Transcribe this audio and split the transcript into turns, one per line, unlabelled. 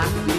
Rock.